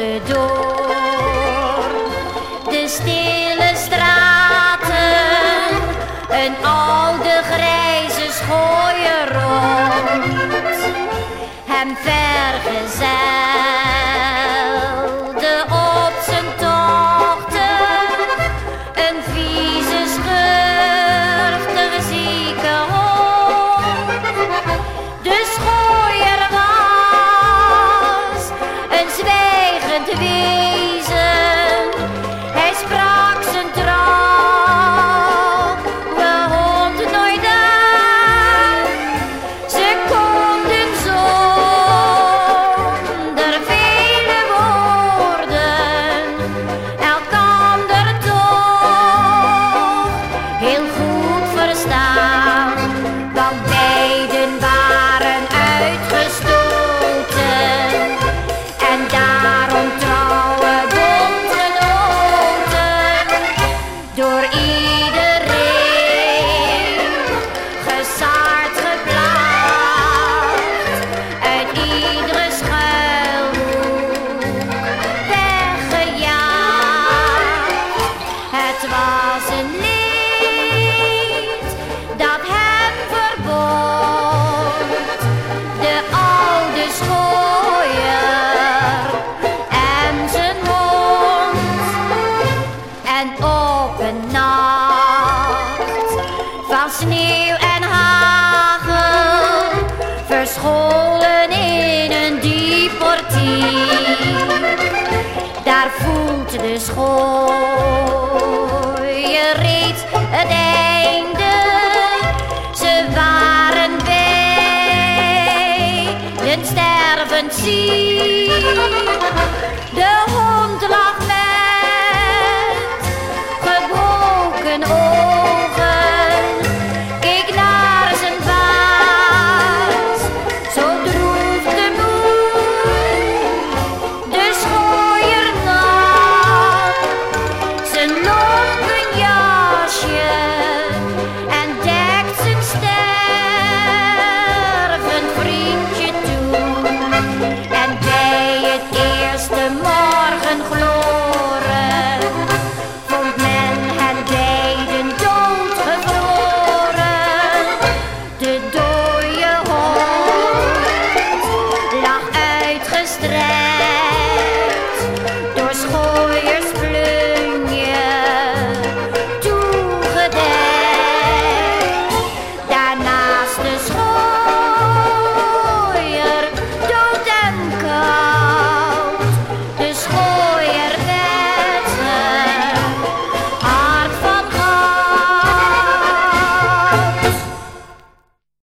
De door de stille straten, een oude grijze schooier rond, hem vergezet. Saint-Denis. Het was een lied dat hem verbond. De oude schooier en zijn mond. En op een nacht van sneeuw en hagel verscholen in een diep portier. Daar voelt de school het einde. Ze waren bij hun sterven zie De hoop.